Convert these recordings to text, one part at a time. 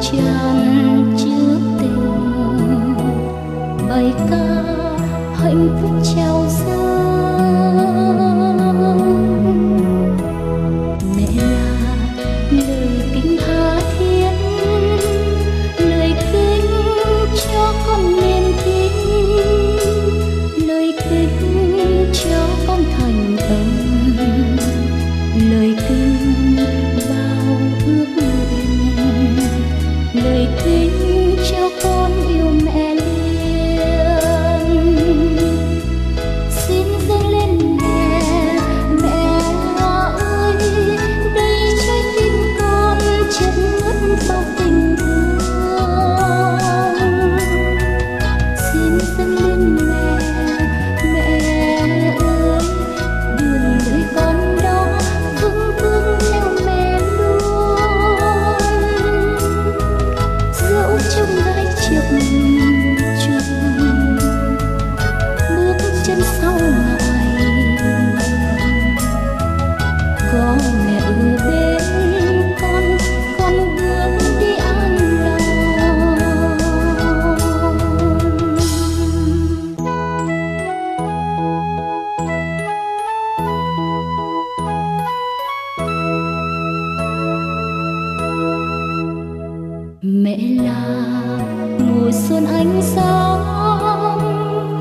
秋 con yêu mẹ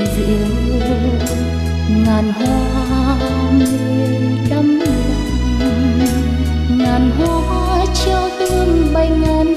diệu ngàn hoa mười trăm ngàn hoa cho hương bay ngàn